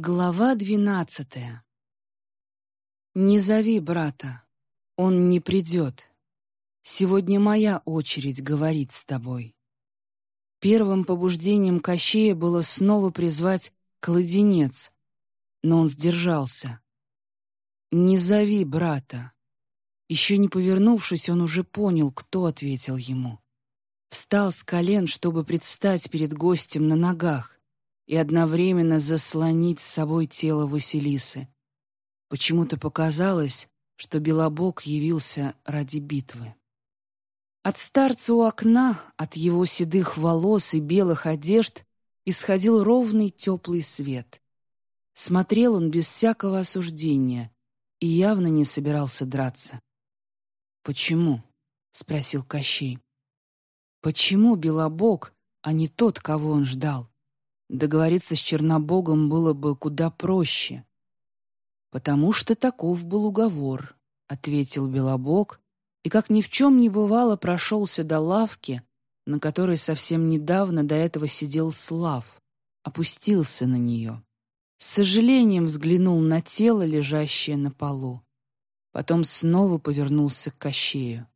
Глава двенадцатая. «Не зови брата, он не придет. Сегодня моя очередь говорить с тобой». Первым побуждением Кощея было снова призвать кладенец, но он сдержался. «Не зови брата». Еще не повернувшись, он уже понял, кто ответил ему. Встал с колен, чтобы предстать перед гостем на ногах и одновременно заслонить с собой тело Василисы. Почему-то показалось, что Белобог явился ради битвы. От старца у окна, от его седых волос и белых одежд исходил ровный теплый свет. Смотрел он без всякого осуждения и явно не собирался драться. «Почему?» — спросил Кощей. «Почему Белобог, а не тот, кого он ждал?» Договориться с Чернобогом было бы куда проще. «Потому что таков был уговор», — ответил Белобог, и, как ни в чем не бывало, прошелся до лавки, на которой совсем недавно до этого сидел Слав, опустился на нее. С сожалением взглянул на тело, лежащее на полу. Потом снова повернулся к Кощею.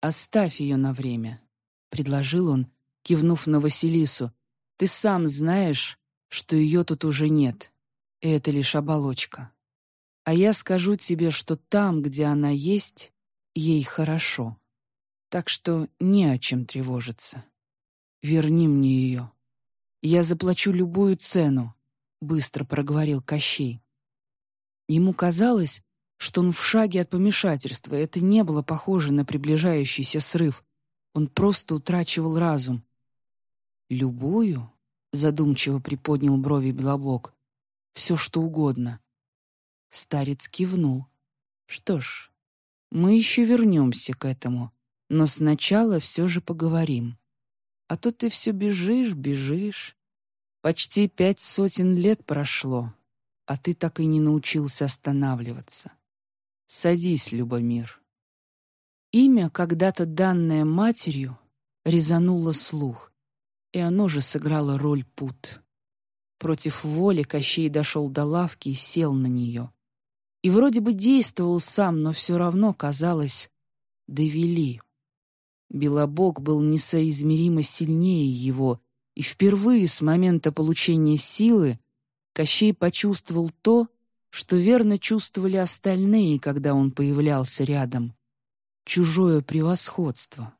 «Оставь ее на время», — предложил он, кивнув на Василису, ты сам знаешь, что ее тут уже нет, и это лишь оболочка. А я скажу тебе, что там, где она есть, ей хорошо. Так что не о чем тревожиться. Верни мне ее. Я заплачу любую цену, — быстро проговорил Кощей. Ему казалось, что он в шаге от помешательства. Это не было похоже на приближающийся срыв. Он просто утрачивал разум. «Любую?» Задумчиво приподнял брови Белобок. «Все, что угодно». Старец кивнул. «Что ж, мы еще вернемся к этому, но сначала все же поговорим. А то ты все бежишь, бежишь. Почти пять сотен лет прошло, а ты так и не научился останавливаться. Садись, Любомир». Имя, когда-то данное матерью, резануло слух и оно же сыграло роль пут. Против воли Кощей дошел до лавки и сел на нее. И вроде бы действовал сам, но все равно, казалось, довели. Белобог был несоизмеримо сильнее его, и впервые с момента получения силы Кощей почувствовал то, что верно чувствовали остальные, когда он появлялся рядом — чужое превосходство.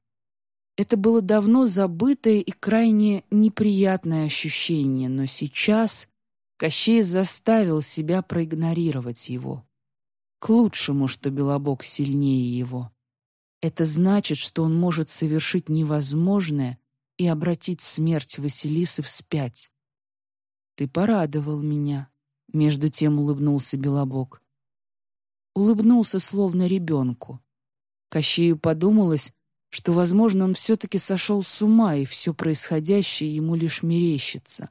Это было давно забытое и крайне неприятное ощущение, но сейчас Кощей заставил себя проигнорировать его. К лучшему, что Белобог сильнее его. Это значит, что он может совершить невозможное и обратить смерть Василисы вспять. «Ты порадовал меня», — между тем улыбнулся Белобог. Улыбнулся, словно ребенку. Кощею подумалось, что, возможно, он все-таки сошел с ума, и все происходящее ему лишь мерещится.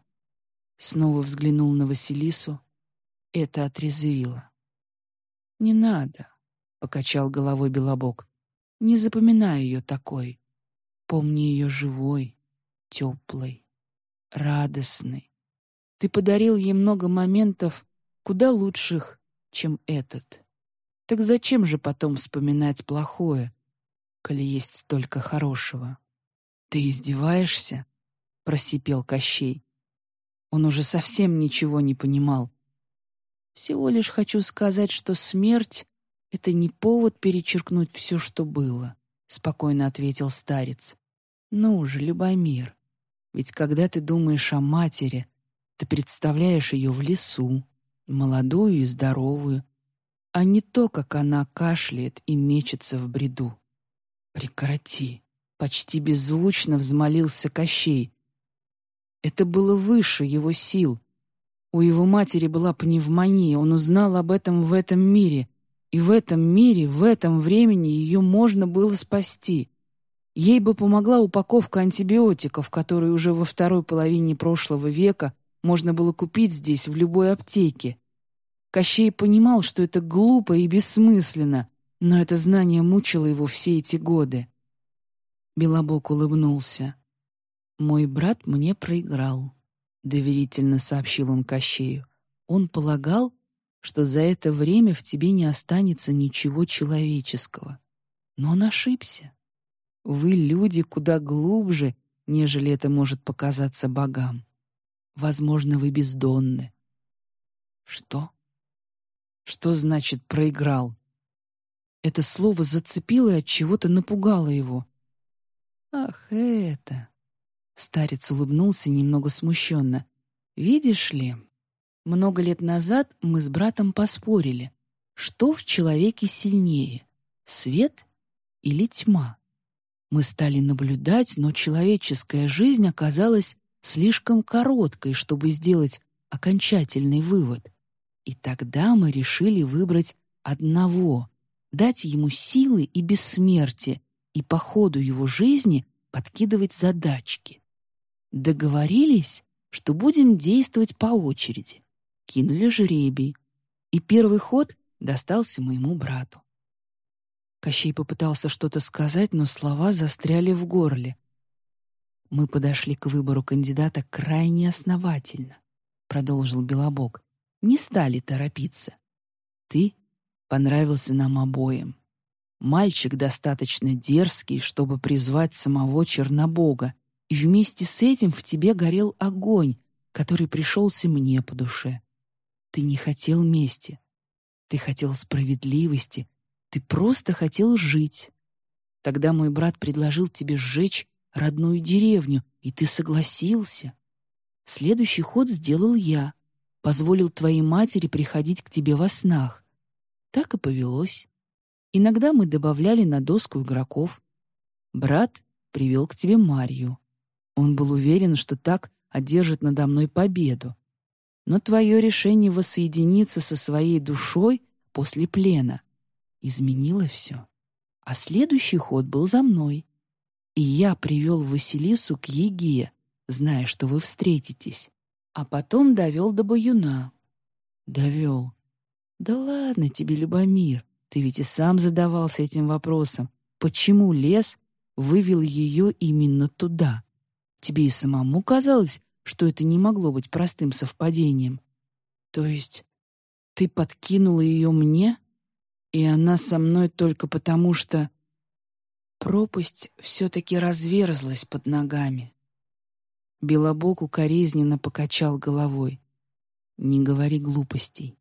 Снова взглянул на Василису. Это отрезвило. «Не надо», — покачал головой Белобок. «Не запоминай ее такой. Помни ее живой, теплой, радостной. Ты подарил ей много моментов куда лучших, чем этот. Так зачем же потом вспоминать плохое, коли есть столько хорошего. «Ты издеваешься?» — просипел Кощей. Он уже совсем ничего не понимал. «Всего лишь хочу сказать, что смерть — это не повод перечеркнуть все, что было», — спокойно ответил старец. «Ну уже, Любомир, ведь когда ты думаешь о матери, ты представляешь ее в лесу, молодую и здоровую, а не то, как она кашляет и мечется в бреду. «Прекрати!» — почти беззвучно взмолился Кощей. Это было выше его сил. У его матери была пневмония, он узнал об этом в этом мире. И в этом мире, в этом времени ее можно было спасти. Ей бы помогла упаковка антибиотиков, которые уже во второй половине прошлого века можно было купить здесь, в любой аптеке. Кощей понимал, что это глупо и бессмысленно, но это знание мучило его все эти годы. Белобок улыбнулся. «Мой брат мне проиграл», — доверительно сообщил он Кощею. Он полагал, что за это время в тебе не останется ничего человеческого. Но он ошибся. Вы люди куда глубже, нежели это может показаться богам. Возможно, вы бездонны. Что? Что значит проиграл? Это слово зацепило и от чего-то напугало его. Ах, это. Старец улыбнулся немного смущенно. Видишь ли, много лет назад мы с братом поспорили, что в человеке сильнее — свет или тьма. Мы стали наблюдать, но человеческая жизнь оказалась слишком короткой, чтобы сделать окончательный вывод. И тогда мы решили выбрать одного, дать ему силы и бессмертие, и по ходу его жизни подкидывать задачки. Договорились, что будем действовать по очереди. Кинули жребий, и первый ход достался моему брату. Кощей попытался что-то сказать, но слова застряли в горле. «Мы подошли к выбору кандидата крайне основательно», — продолжил Белобок. «Не стали торопиться. Ты понравился нам обоим. Мальчик достаточно дерзкий, чтобы призвать самого Чернобога, и вместе с этим в тебе горел огонь, который пришелся мне по душе. Ты не хотел мести, ты хотел справедливости, ты просто хотел жить. Тогда мой брат предложил тебе сжечь родную деревню, и ты согласился. Следующий ход сделал я. Позволил твоей матери приходить к тебе во снах. Так и повелось. Иногда мы добавляли на доску игроков. Брат привел к тебе Марью. Он был уверен, что так одержит надо мной победу. Но твое решение воссоединиться со своей душой после плена изменило все. А следующий ход был за мной. И я привел Василису к Еге, зная, что вы встретитесь. А потом довел до Баюна. Довел. Да ладно тебе, Любомир, ты ведь и сам задавался этим вопросом. Почему лес вывел ее именно туда? Тебе и самому казалось, что это не могло быть простым совпадением. То есть ты подкинула ее мне? И она со мной только потому, что... Пропасть все-таки разверзлась под ногами. Белобок укоризненно покачал головой. «Не говори глупостей.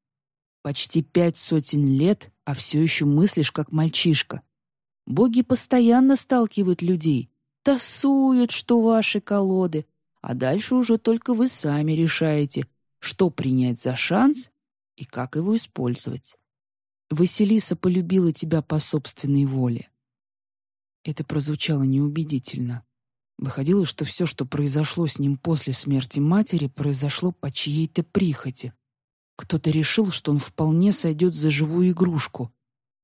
Почти пять сотен лет, а все еще мыслишь, как мальчишка. Боги постоянно сталкивают людей, тасуют, что ваши колоды, а дальше уже только вы сами решаете, что принять за шанс и как его использовать. Василиса полюбила тебя по собственной воле. Это прозвучало неубедительно. Выходило, что все, что произошло с ним после смерти матери, произошло по чьей-то прихоти. Кто-то решил, что он вполне сойдет за живую игрушку.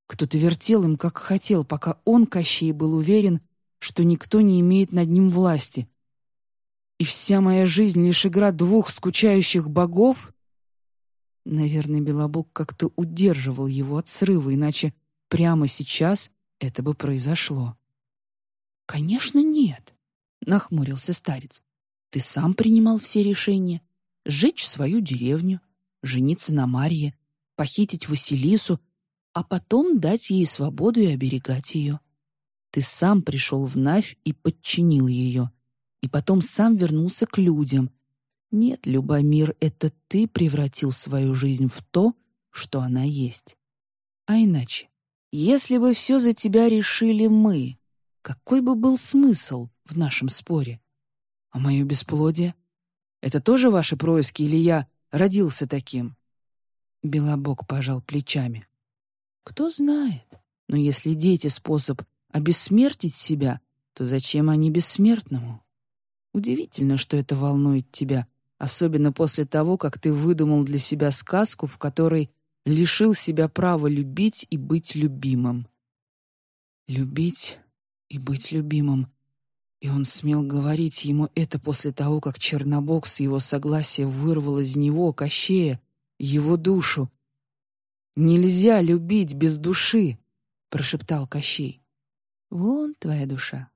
Кто-то вертел им, как хотел, пока он, Кощей, был уверен, что никто не имеет над ним власти. И вся моя жизнь — лишь игра двух скучающих богов? Наверное, Белобок как-то удерживал его от срыва, иначе прямо сейчас это бы произошло. «Конечно, нет», — нахмурился старец. «Ты сам принимал все решения. Сжечь свою деревню, жениться на Марье, похитить Василису, а потом дать ей свободу и оберегать ее. Ты сам пришел в Навь и подчинил ее, и потом сам вернулся к людям, нет, Любомир, это ты превратил свою жизнь в то, что она есть. А иначе, если бы все за тебя решили мы, какой бы был смысл в нашем споре? А мое бесплодие? Это тоже ваши происки, или я родился таким?» Белобок пожал плечами. «Кто знает, но если дети способ обессмертить себя, то зачем они бессмертному? Удивительно, что это волнует тебя, особенно после того, как ты выдумал для себя сказку, в которой лишил себя права любить и быть любимым. Любить и быть любимым. И он смел говорить ему это после того, как Чернобог с его согласия вырвал из него, Кощея, его душу. «Нельзя любить без души!» — прошептал Кощей. «Вон твоя душа,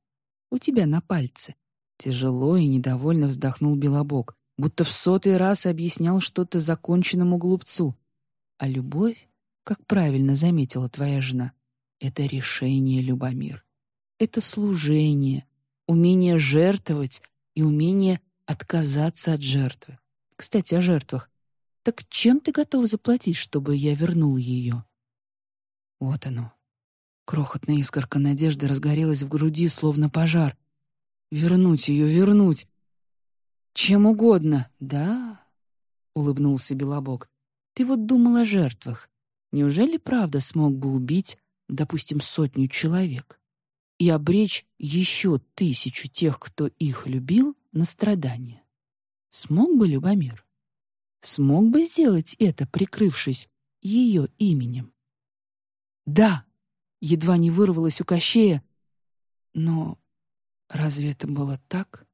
у тебя на пальце». Тяжело и недовольно вздохнул Белобог. будто в сотый раз объяснял что-то законченному глупцу. А любовь, как правильно заметила твоя жена, это решение, Любомир. Это служение, умение жертвовать и умение отказаться от жертвы. Кстати, о жертвах. Так чем ты готов заплатить, чтобы я вернул ее? Вот оно. Крохотная искорка надежды разгорелась в груди, словно пожар. Вернуть ее, вернуть. Чем угодно, да? Улыбнулся Белобок. Ты вот думал о жертвах. Неужели правда смог бы убить, допустим, сотню человек и обречь еще тысячу тех, кто их любил, на страдания? Смог бы Любомир? Смог бы сделать это, прикрывшись ее именем? Да, едва не вырвалось у Кощея, но разве это было так?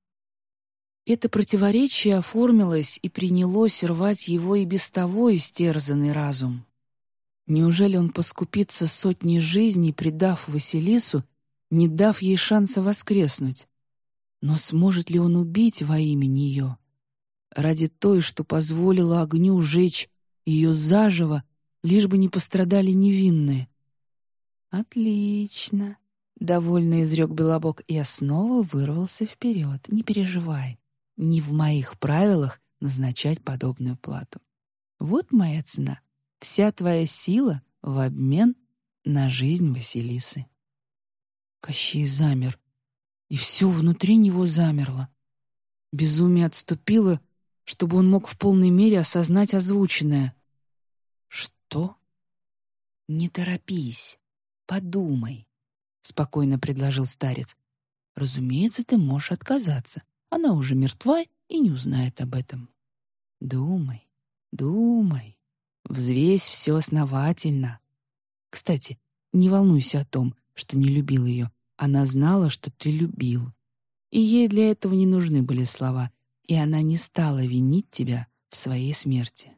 Это противоречие оформилось и принялось рвать его и без того истерзанный разум. Неужели он поскупится сотней жизней, предав Василису, не дав ей шанса воскреснуть? Но сможет ли он убить во имя нее? Ради той, что позволила огню жечь ее заживо, лишь бы не пострадали невинные. «Отлично», — довольно изрек Белобок и снова вырвался вперед. «Не переживай, не в моих правилах назначать подобную плату. Вот моя цена. Вся твоя сила в обмен на жизнь Василисы. Кощей замер, и все внутри него замерло. Безумие отступило, чтобы он мог в полной мере осознать озвученное. «Что?» «Не торопись, подумай», — спокойно предложил старец. «Разумеется, ты можешь отказаться. Она уже мертва и не узнает об этом. Думай, думай, взвесь все основательно. Кстати, не волнуйся о том, что не любил ее. Она знала, что ты любил. И ей для этого не нужны были слова, и она не стала винить тебя в своей смерти.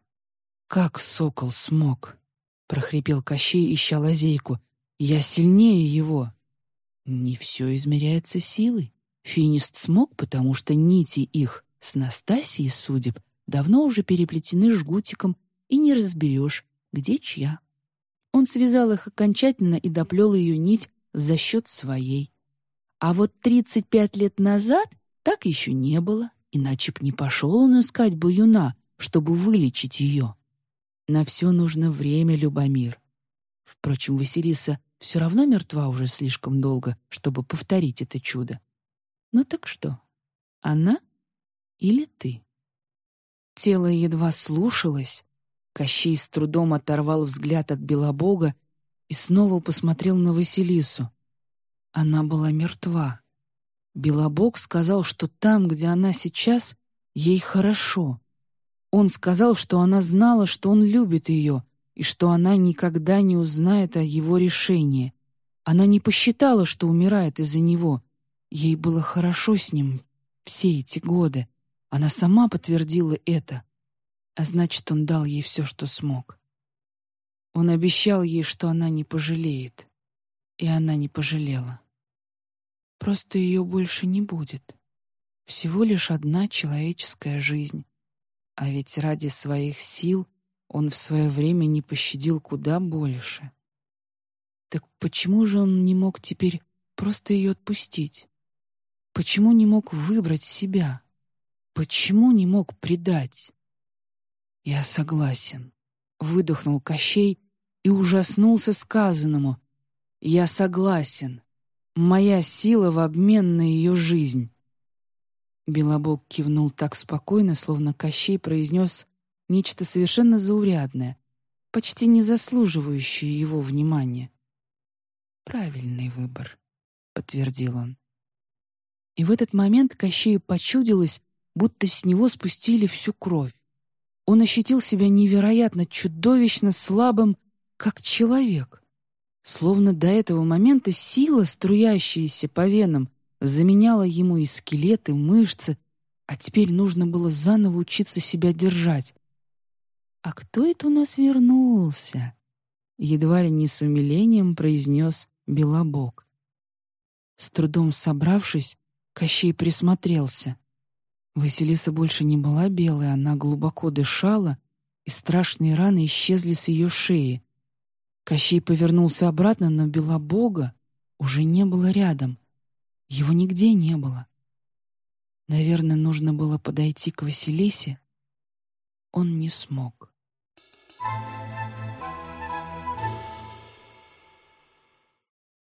«Как сокол смог?» — прохрипел Кощей, ища лазейку. «Я сильнее его». «Не все измеряется силой. Финист смог, потому что нити их с Настасией судеб давно уже переплетены жгутиком, и не разберешь, где чья. Он связал их окончательно и доплел ее нить за счет своей. А вот 35 лет назад так еще не было, иначе б не пошел он искать Баюна, чтобы вылечить ее. На все нужно время, Любомир. Впрочем, Василиса все равно мертва уже слишком долго, чтобы повторить это чудо. Ну так что, она или ты? Тело едва слушалось. Кощей с трудом оторвал взгляд от Белобога и снова посмотрел на Василису. Она была мертва. Белобог сказал, что там, где она сейчас, ей хорошо. Он сказал, что она знала, что он любит ее, и что она никогда не узнает о его решении. Она не посчитала, что умирает из-за него — Ей было хорошо с ним все эти годы. Она сама подтвердила это. А значит, он дал ей все, что смог. Он обещал ей, что она не пожалеет. И она не пожалела. Просто ее больше не будет. Всего лишь одна человеческая жизнь. А ведь ради своих сил он в свое время не пощадил куда больше. Так почему же он не мог теперь просто ее отпустить? Почему не мог выбрать себя? Почему не мог предать? «Я согласен», — выдохнул Кощей и ужаснулся сказанному. «Я согласен. Моя сила в обмен на ее жизнь». Белобок кивнул так спокойно, словно Кощей произнес нечто совершенно заурядное, почти не заслуживающее его внимания. «Правильный выбор», — подтвердил он. И в этот момент Кощею почудилось, будто с него спустили всю кровь. Он ощутил себя невероятно чудовищно слабым, как человек. Словно до этого момента сила, струящаяся по венам, заменяла ему и скелеты, и мышцы, а теперь нужно было заново учиться себя держать. «А кто это у нас вернулся?» Едва ли не с умилением произнес Белобок. С трудом собравшись, Кощей присмотрелся. Василиса больше не была белой, она глубоко дышала, и страшные раны исчезли с ее шеи. Кощей повернулся обратно, но Белобога уже не было рядом. Его нигде не было. Наверное, нужно было подойти к Василисе. Он не смог. Thank you.